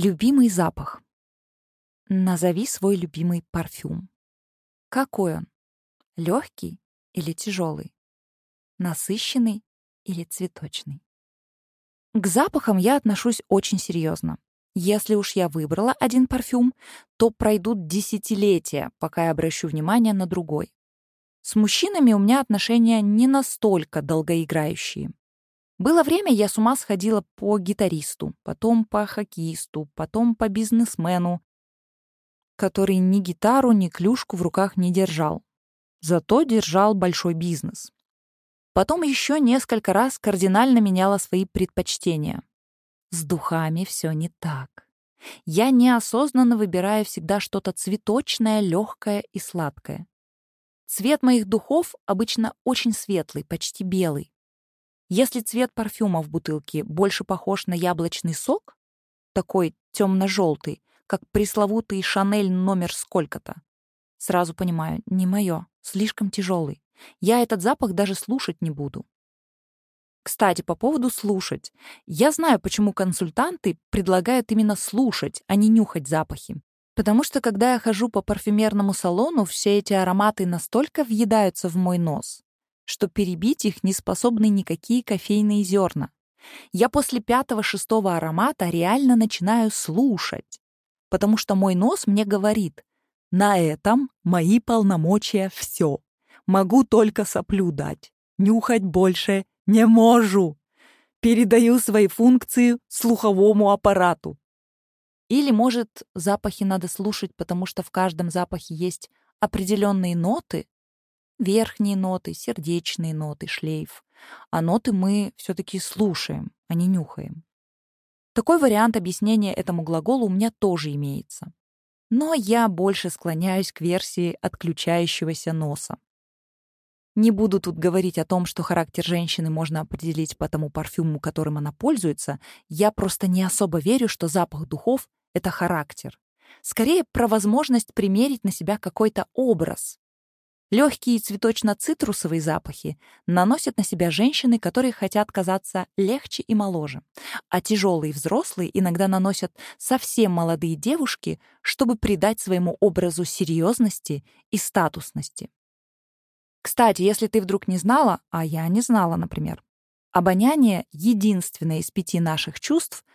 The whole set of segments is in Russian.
Любимый запах. Назови свой любимый парфюм. Какой он? Легкий или тяжелый? Насыщенный или цветочный? К запахам я отношусь очень серьезно. Если уж я выбрала один парфюм, то пройдут десятилетия, пока я обращу внимание на другой. С мужчинами у меня отношения не настолько долгоиграющие. Было время, я с ума сходила по гитаристу, потом по хоккеисту, потом по бизнесмену, который ни гитару, ни клюшку в руках не держал. Зато держал большой бизнес. Потом еще несколько раз кардинально меняла свои предпочтения. С духами все не так. Я неосознанно выбираю всегда что-то цветочное, легкое и сладкое. Цвет моих духов обычно очень светлый, почти белый. Если цвет парфюма в бутылке больше похож на яблочный сок, такой темно-желтый, как пресловутый Шанель номер сколько-то. Сразу понимаю, не мое, слишком тяжелый. Я этот запах даже слушать не буду. Кстати, по поводу слушать. Я знаю, почему консультанты предлагают именно слушать, а не нюхать запахи. Потому что, когда я хожу по парфюмерному салону, все эти ароматы настолько въедаются в мой нос, что перебить их не способны никакие кофейные зерна. Я после пятого-шестого аромата реально начинаю слушать потому что мой нос мне говорит, на этом мои полномочия все. Могу только соплю дать. Нюхать больше не могу. Передаю свои функции слуховому аппарату. Или, может, запахи надо слушать, потому что в каждом запахе есть определенные ноты, верхние ноты, сердечные ноты, шлейф. А ноты мы все-таки слушаем, а не нюхаем. Такой вариант объяснения этому глаголу у меня тоже имеется. Но я больше склоняюсь к версии отключающегося носа. Не буду тут говорить о том, что характер женщины можно определить по тому парфюму, которым она пользуется. Я просто не особо верю, что запах духов — это характер. Скорее, про возможность примерить на себя какой-то образ. Легкие цветочно-цитрусовые запахи наносят на себя женщины, которые хотят казаться легче и моложе, а тяжелые взрослые иногда наносят совсем молодые девушки, чтобы придать своему образу серьезности и статусности. Кстати, если ты вдруг не знала, а я не знала, например, обоняние — единственное из пяти наших чувств,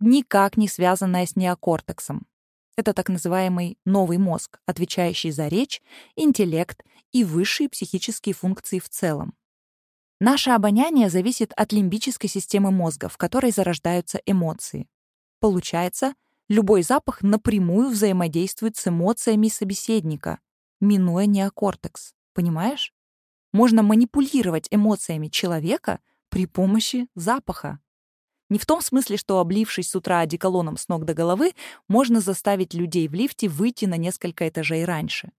никак не связанное с неокортексом. Это так называемый новый мозг, отвечающий за речь, интеллект и высшие психические функции в целом. Наше обоняние зависит от лимбической системы мозга, в которой зарождаются эмоции. Получается, любой запах напрямую взаимодействует с эмоциями собеседника, минуя неокортекс. Понимаешь? Можно манипулировать эмоциями человека при помощи запаха. Не в том смысле, что, облившись с утра одеколоном с ног до головы, можно заставить людей в лифте выйти на несколько этажей раньше.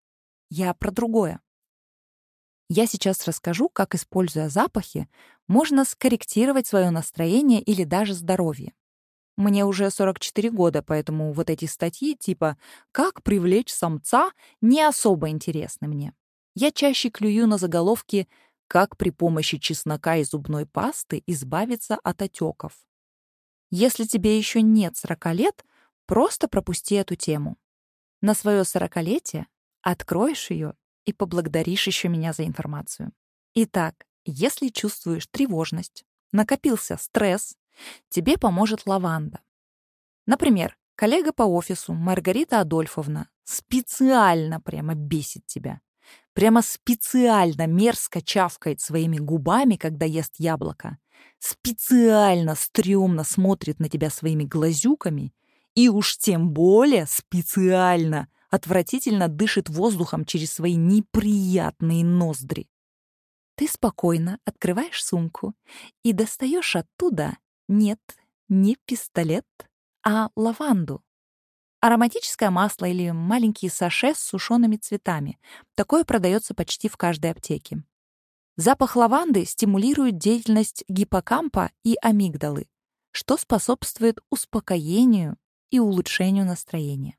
Я про другое. Я сейчас расскажу, как, используя запахи, можно скорректировать свое настроение или даже здоровье. Мне уже 44 года, поэтому вот эти статьи типа «Как привлечь самца» не особо интересны мне. Я чаще клюю на заголовки «Как при помощи чеснока и зубной пасты избавиться от отеков». Если тебе еще нет 40 лет, просто пропусти эту тему. На свое сорокалетие откроешь ее и поблагодаришь еще меня за информацию. Итак, если чувствуешь тревожность, накопился стресс, тебе поможет лаванда. Например, коллега по офису Маргарита Адольфовна специально прямо бесит тебя. Прямо специально мерзко чавкает своими губами, когда ест яблоко специально стрёмно смотрит на тебя своими глазюками и уж тем более специально отвратительно дышит воздухом через свои неприятные ноздри. Ты спокойно открываешь сумку и достаешь оттуда, нет, не пистолет, а лаванду. Ароматическое масло или маленькие саше с сушеными цветами. Такое продается почти в каждой аптеке. Запах лаванды стимулирует деятельность гиппокампа и амигдалы, что способствует успокоению и улучшению настроения.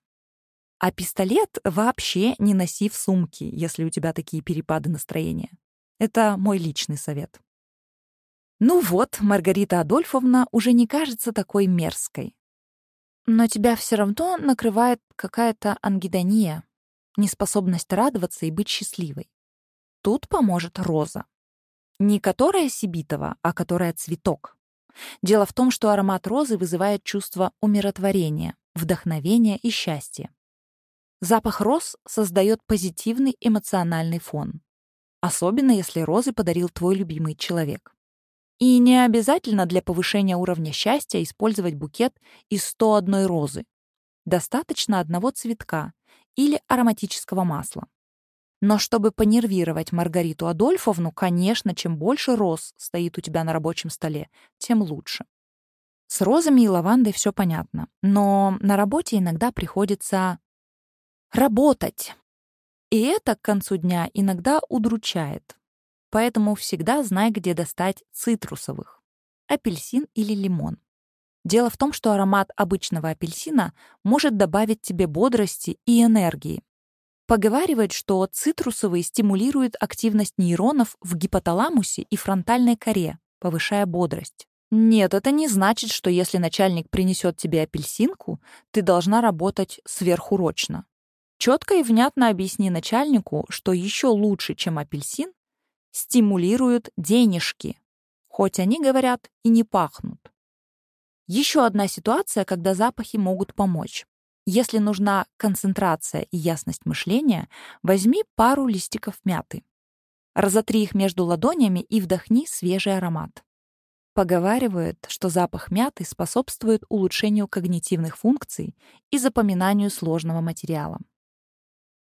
А пистолет вообще не носи в сумке, если у тебя такие перепады настроения. Это мой личный совет. Ну вот, Маргарита Адольфовна уже не кажется такой мерзкой. Но тебя все равно накрывает какая-то ангидония, неспособность радоваться и быть счастливой. Тут поможет роза. Не которая сибитова, а которая цветок. Дело в том, что аромат розы вызывает чувство умиротворения, вдохновения и счастья. Запах роз создает позитивный эмоциональный фон. Особенно если розы подарил твой любимый человек. И не обязательно для повышения уровня счастья использовать букет из 101 розы. Достаточно одного цветка или ароматического масла. Но чтобы понервировать Маргариту Адольфовну, конечно, чем больше роз стоит у тебя на рабочем столе, тем лучше. С розами и лавандой все понятно, но на работе иногда приходится работать. И это к концу дня иногда удручает. Поэтому всегда знай, где достать цитрусовых — апельсин или лимон. Дело в том, что аромат обычного апельсина может добавить тебе бодрости и энергии, Поговаривают, что цитрусовые стимулируют активность нейронов в гипоталамусе и фронтальной коре, повышая бодрость. Нет, это не значит, что если начальник принесет тебе апельсинку, ты должна работать сверхурочно. Четко и внятно объясни начальнику, что еще лучше, чем апельсин, стимулируют денежки, хоть они, говорят, и не пахнут. Еще одна ситуация, когда запахи могут помочь. Если нужна концентрация и ясность мышления, возьми пару листиков мяты. Разотри их между ладонями и вдохни свежий аромат. Поговаривают, что запах мяты способствует улучшению когнитивных функций и запоминанию сложного материала.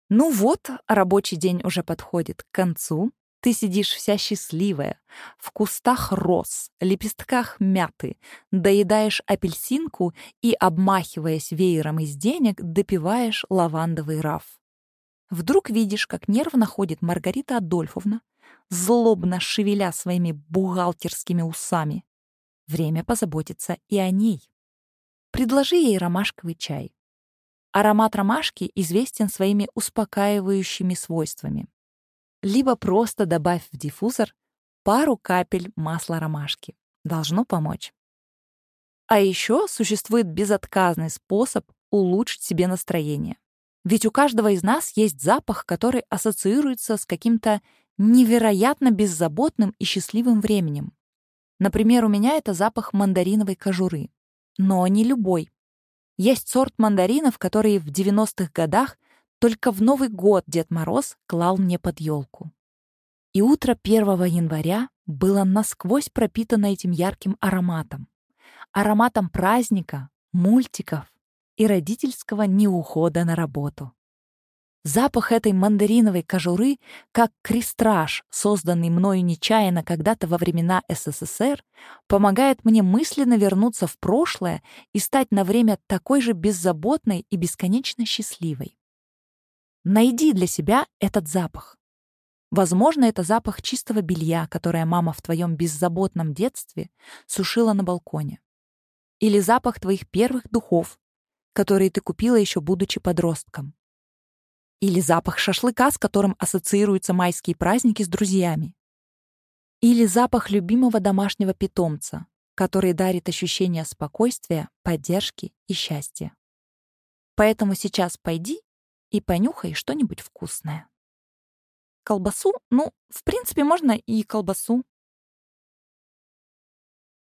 Ну вот, рабочий день уже подходит к концу, ты сидишь вся счастливая, в кустах роз, лепестках мяты, доедаешь апельсинку и, обмахиваясь веером из денег, допиваешь лавандовый раф. Вдруг видишь, как нервно ходит Маргарита Адольфовна, злобно шевеля своими бухгалтерскими усами. Время позаботиться и о ней. Предложи ей ромашковый чай. Аромат ромашки известен своими успокаивающими свойствами либо просто добавь в диффузор пару капель масла ромашки. Должно помочь. А еще существует безотказный способ улучшить себе настроение. Ведь у каждого из нас есть запах, который ассоциируется с каким-то невероятно беззаботным и счастливым временем. Например, у меня это запах мандариновой кожуры. Но не любой. Есть сорт мандаринов, которые в 90-х годах только в Новый год Дед Мороз клал мне под елку. И утро 1 января было насквозь пропитано этим ярким ароматом. Ароматом праздника, мультиков и родительского неухода на работу. Запах этой мандариновой кожуры, как крестраж, созданный мною нечаянно когда-то во времена СССР, помогает мне мысленно вернуться в прошлое и стать на время такой же беззаботной и бесконечно счастливой. Найди для себя этот запах. Возможно, это запах чистого белья, которое мама в твоем беззаботном детстве сушила на балконе. Или запах твоих первых духов, которые ты купила еще будучи подростком. Или запах шашлыка, с которым ассоциируются майские праздники с друзьями. Или запах любимого домашнего питомца, который дарит ощущение спокойствия, поддержки и счастья. Поэтому сейчас пойди и понюхай что-нибудь вкусное. Колбасу? Ну, в принципе, можно и колбасу.